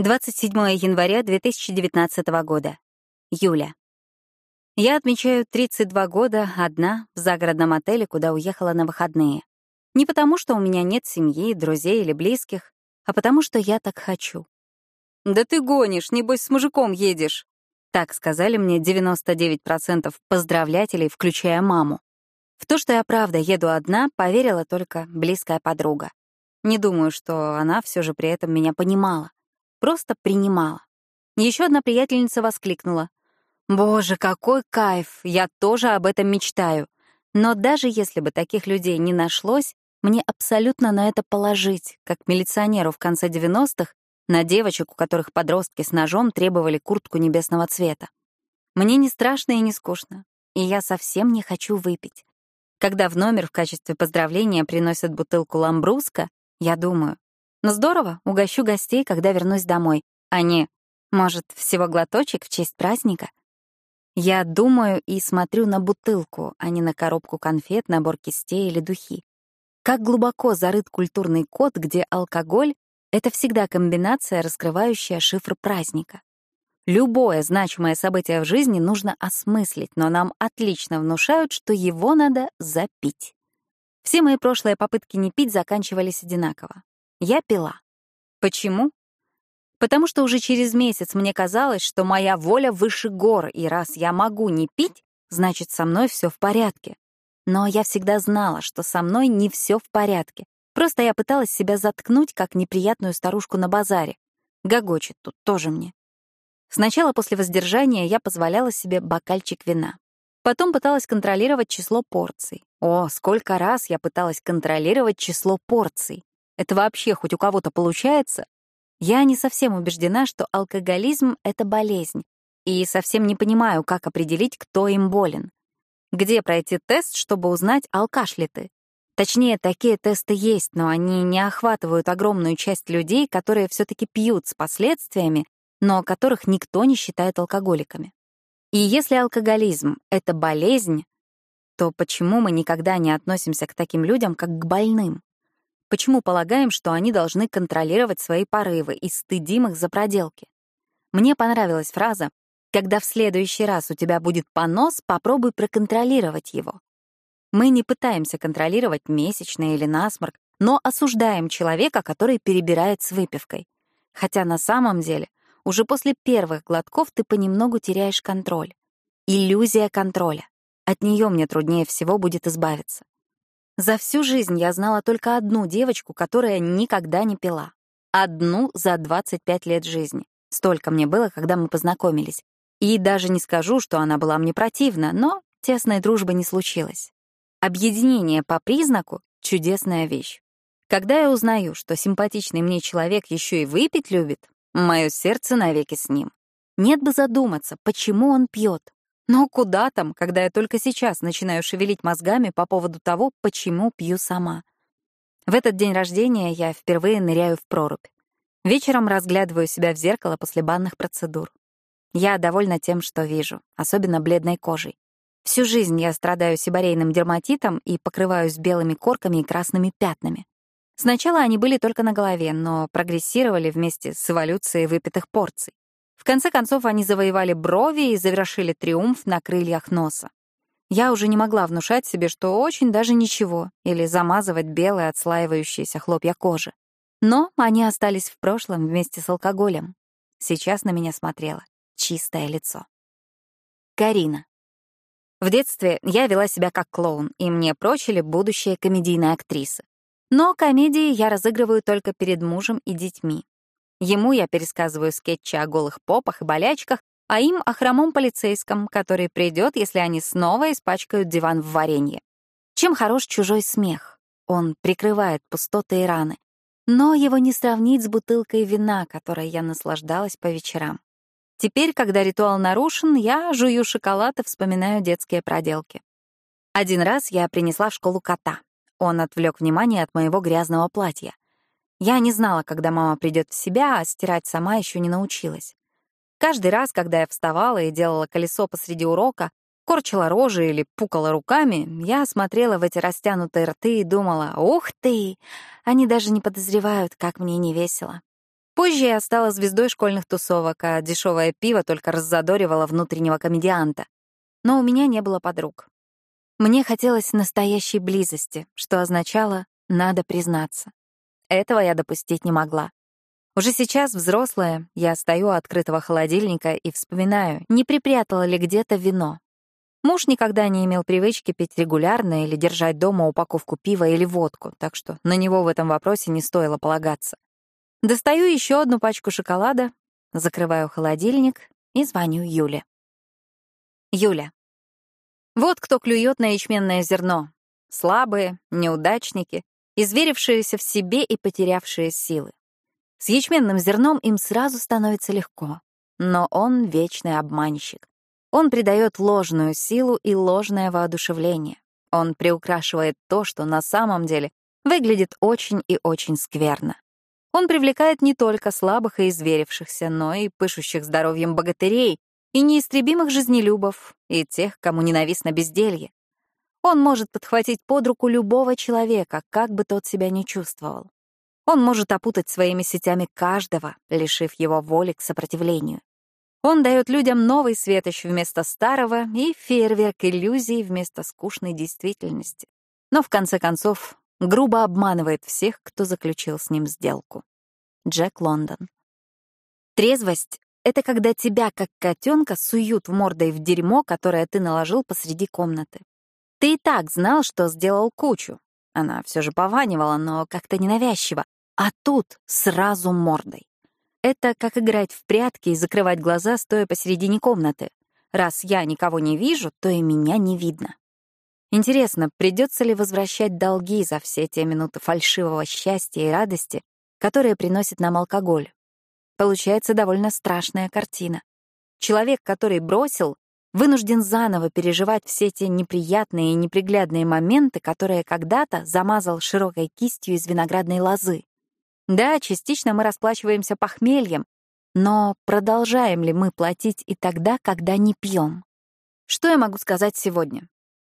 27 января 2019 года. Юля. Я отмечаю 32 года одна в загородном отеле, куда уехала на выходные. Не потому, что у меня нет семьи, друзей или близких, а потому, что я так хочу. «Да ты гонишь, небось, с мужиком едешь», так сказали мне 99% поздравлятелей, включая маму. В то, что я правда еду одна, поверила только близкая подруга. Не думаю, что она все же при этом меня понимала. Просто принимала. Еще одна приятельница воскликнула. «Боже, какой кайф! Я тоже об этом мечтаю. Но даже если бы таких людей не нашлось, мне абсолютно на это положить, как милиционеру в конце 90-х на девочек, у которых подростки с ножом требовали куртку небесного цвета. Мне не страшно и не скучно, и я совсем не хочу выпить. Когда в номер в качестве поздравления приносят бутылку ламбруска, я думаю, здорово, угощу гостей, когда вернусь домой, а не, может, всего глоточек в честь праздника? Я думаю и смотрю на бутылку, а не на коробку конфет, набор кистей или духи. Как глубоко зарыт культурный код, где алкоголь — это всегда комбинация, раскрывающая шифр праздника. Любое значимое событие в жизни нужно осмыслить, но нам отлично внушают, что его надо запить. Все мои прошлые попытки не пить заканчивались одинаково. Я пила. Почему? Потому что уже через месяц мне казалось, что моя воля выше гор, и раз я могу не пить, значит, со мной все в порядке. Но я всегда знала, что со мной не все в порядке. Просто я пыталась себя заткнуть, как неприятную старушку на базаре. Гогочет тут тоже мне. Сначала после воздержания я позволяла себе бокальчик вина. Потом пыталась контролировать число порций. О, сколько раз я пыталась контролировать число порций. Это вообще хоть у кого-то получается? Я не совсем убеждена, что алкоголизм — это болезнь, и совсем не понимаю, как определить, кто им болен. Где пройти тест, чтобы узнать, алкаш ли ты? Точнее, такие тесты есть, но они не охватывают огромную часть людей, которые все таки пьют с последствиями, но которых никто не считает алкоголиками. И если алкоголизм — это болезнь, то почему мы никогда не относимся к таким людям как к больным? Почему полагаем, что они должны контролировать свои порывы и стыдим их за проделки? Мне понравилась фраза «Когда в следующий раз у тебя будет понос, попробуй проконтролировать его». Мы не пытаемся контролировать месячные или насморк, но осуждаем человека, который перебирает с выпивкой. Хотя на самом деле уже после первых глотков ты понемногу теряешь контроль. Иллюзия контроля. От нее мне труднее всего будет избавиться. За всю жизнь я знала только одну девочку, которая никогда не пила. Одну за 25 лет жизни. Столько мне было, когда мы познакомились. И даже не скажу, что она была мне противна, но тесной дружбы не случилось. Объединение по признаку — чудесная вещь. Когда я узнаю, что симпатичный мне человек еще и выпить любит, мое сердце навеки с ним. Нет бы задуматься, почему он пьет. Но куда там, когда я только сейчас начинаю шевелить мозгами по поводу того, почему пью сама. В этот день рождения я впервые ныряю в прорубь. Вечером разглядываю себя в зеркало после банных процедур. Я довольна тем, что вижу, особенно бледной кожей. Всю жизнь я страдаю сибарейным дерматитом и покрываюсь белыми корками и красными пятнами. Сначала они были только на голове, но прогрессировали вместе с эволюцией выпитых порций. Конце концов, они завоевали брови и завершили триумф на крыльях носа. Я уже не могла внушать себе, что очень даже ничего, или замазывать белые отслаивающиеся хлопья кожи. Но они остались в прошлом вместе с алкоголем. Сейчас на меня смотрело чистое лицо. Карина. В детстве я вела себя как клоун, и мне прочили будущая комедийная актриса. Но комедии я разыгрываю только перед мужем и детьми. Ему я пересказываю скетчи о голых попах и болячках, а им о хромом полицейском, который придет, если они снова испачкают диван в варенье. Чем хорош чужой смех? Он прикрывает пустоты и раны. Но его не сравнить с бутылкой вина, которой я наслаждалась по вечерам. Теперь, когда ритуал нарушен, я жую шоколад и вспоминаю детские проделки. Один раз я принесла в школу кота. Он отвлек внимание от моего грязного платья. Я не знала, когда мама придет в себя, а стирать сама еще не научилась. Каждый раз, когда я вставала и делала колесо посреди урока, корчила рожи или пукала руками, я смотрела в эти растянутые рты и думала, «Ух ты! Они даже не подозревают, как мне не весело». Позже я стала звездой школьных тусовок, а дешевое пиво только раззадоривало внутреннего комедианта. Но у меня не было подруг. Мне хотелось настоящей близости, что означало «надо признаться». Этого я допустить не могла. Уже сейчас, взрослая, я стою у открытого холодильника и вспоминаю, не припрятала ли где-то вино. Муж никогда не имел привычки пить регулярно или держать дома упаковку пива или водку, так что на него в этом вопросе не стоило полагаться. Достаю еще одну пачку шоколада, закрываю холодильник и звоню Юле. Юля. Вот кто клюет на ячменное зерно. Слабые, неудачники, изверившиеся в себе и потерявшие силы. С ячменным зерном им сразу становится легко, но он — вечный обманщик. Он придает ложную силу и ложное воодушевление. Он приукрашивает то, что на самом деле выглядит очень и очень скверно. Он привлекает не только слабых и изверившихся, но и пышущих здоровьем богатырей, и неистребимых жизнелюбов, и тех, кому ненавистно безделье. Он может подхватить под руку любого человека, как бы тот себя ни чувствовал. Он может опутать своими сетями каждого, лишив его воли к сопротивлению. Он дает людям новый светоч вместо старого и фейерверк иллюзий вместо скучной действительности. Но в конце концов грубо обманывает всех, кто заключил с ним сделку. Джек Лондон. Трезвость — это когда тебя, как котенка, суют мордой в дерьмо, которое ты наложил посреди комнаты. Ты и так знал, что сделал кучу. Она все же пованивала, но как-то ненавязчиво. А тут сразу мордой. Это как играть в прятки и закрывать глаза, стоя посередине комнаты. Раз я никого не вижу, то и меня не видно. Интересно, придется ли возвращать долги за все те минуты фальшивого счастья и радости, которые приносит нам алкоголь? Получается довольно страшная картина. Человек, который бросил, вынужден заново переживать все те неприятные и неприглядные моменты, которые когда-то замазал широкой кистью из виноградной лозы. Да, частично мы расплачиваемся похмельем, но продолжаем ли мы платить и тогда, когда не пьем? Что я могу сказать сегодня?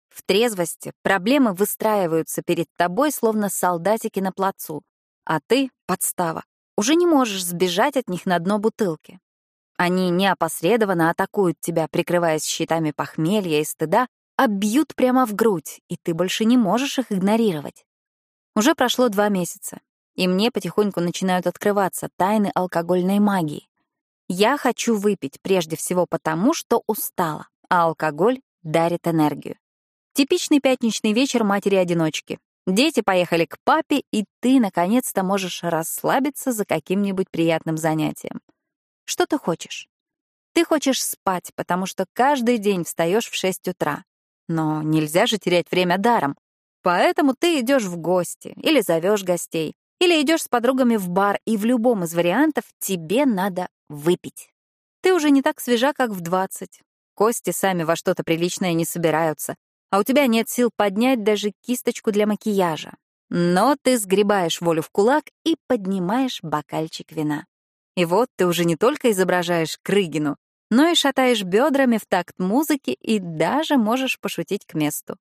В трезвости проблемы выстраиваются перед тобой, словно солдатики на плацу, а ты — подстава. Уже не можешь сбежать от них на дно бутылки. Они неопосредованно атакуют тебя, прикрываясь щитами похмелья и стыда, а бьют прямо в грудь, и ты больше не можешь их игнорировать. Уже прошло два месяца, и мне потихоньку начинают открываться тайны алкогольной магии. Я хочу выпить прежде всего потому, что устала, а алкоголь дарит энергию. Типичный пятничный вечер матери-одиночки. Дети поехали к папе, и ты, наконец-то, можешь расслабиться за каким-нибудь приятным занятием. Что ты хочешь? Ты хочешь спать, потому что каждый день встаешь в 6 утра. Но нельзя же терять время даром. Поэтому ты идешь в гости или зовешь гостей, или идешь с подругами в бар, и в любом из вариантов тебе надо выпить. Ты уже не так свежа, как в 20. Кости сами во что-то приличное не собираются а у тебя нет сил поднять даже кисточку для макияжа. Но ты сгребаешь волю в кулак и поднимаешь бокальчик вина. И вот ты уже не только изображаешь Крыгину, но и шатаешь бедрами в такт музыки и даже можешь пошутить к месту.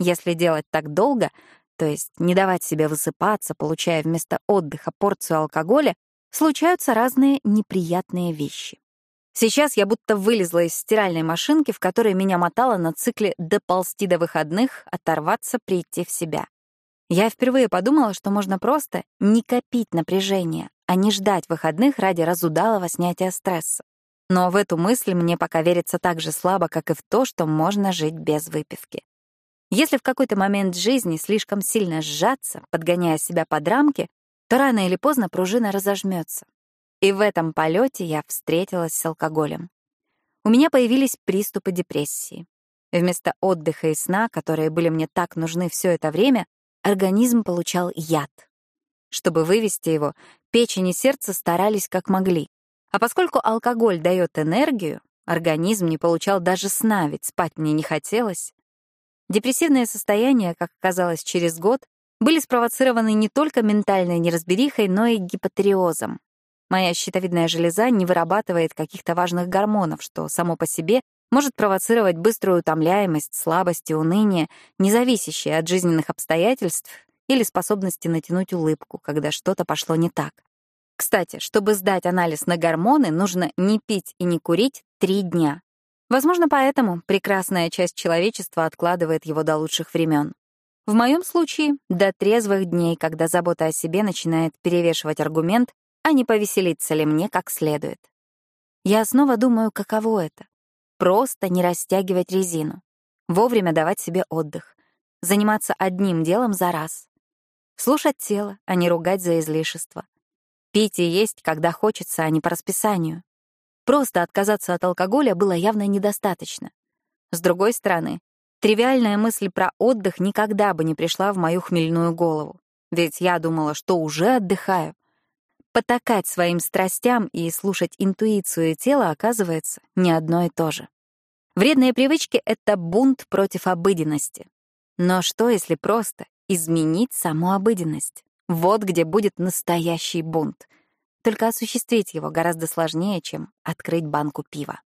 Если делать так долго, то есть не давать себе высыпаться, получая вместо отдыха порцию алкоголя, случаются разные неприятные вещи. Сейчас я будто вылезла из стиральной машинки, в которой меня мотало на цикле «доползти до выходных», «оторваться», «прийти в себя». Я впервые подумала, что можно просто не копить напряжение, а не ждать выходных ради разудалого снятия стресса. Но в эту мысль мне пока верится так же слабо, как и в то, что можно жить без выпивки. Если в какой-то момент жизни слишком сильно сжаться, подгоняя себя под рамки, то рано или поздно пружина разожмется, и в этом полете я встретилась с алкоголем. У меня появились приступы депрессии. Вместо отдыха и сна, которые были мне так нужны все это время, организм получал яд. Чтобы вывести его, печень и сердце старались как могли. А поскольку алкоголь дает энергию, организм не получал даже сна, ведь спать мне не хотелось. Депрессивное состояние, как оказалось через год, были спровоцированы не только ментальной неразберихой, но и гипотериозом. Моя щитовидная железа не вырабатывает каких-то важных гормонов, что само по себе может провоцировать быструю утомляемость, слабость и уныние, не зависящие от жизненных обстоятельств или способности натянуть улыбку, когда что-то пошло не так. Кстати, чтобы сдать анализ на гормоны, нужно не пить и не курить три дня. Возможно, поэтому прекрасная часть человечества откладывает его до лучших времен. В моем случае — до трезвых дней, когда забота о себе начинает перевешивать аргумент, а не повеселиться ли мне как следует. Я снова думаю, каково это — просто не растягивать резину, вовремя давать себе отдых, заниматься одним делом за раз, слушать тело, а не ругать за излишество, пить и есть, когда хочется, а не по расписанию. Просто отказаться от алкоголя было явно недостаточно. С другой стороны, тривиальная мысль про отдых никогда бы не пришла в мою хмельную голову. Ведь я думала, что уже отдыхаю. Потакать своим страстям и слушать интуицию тела оказывается не одно и то же. Вредные привычки — это бунт против обыденности. Но что, если просто изменить саму обыденность? Вот где будет настоящий бунт. Только осуществить его гораздо сложнее, чем открыть банку пива.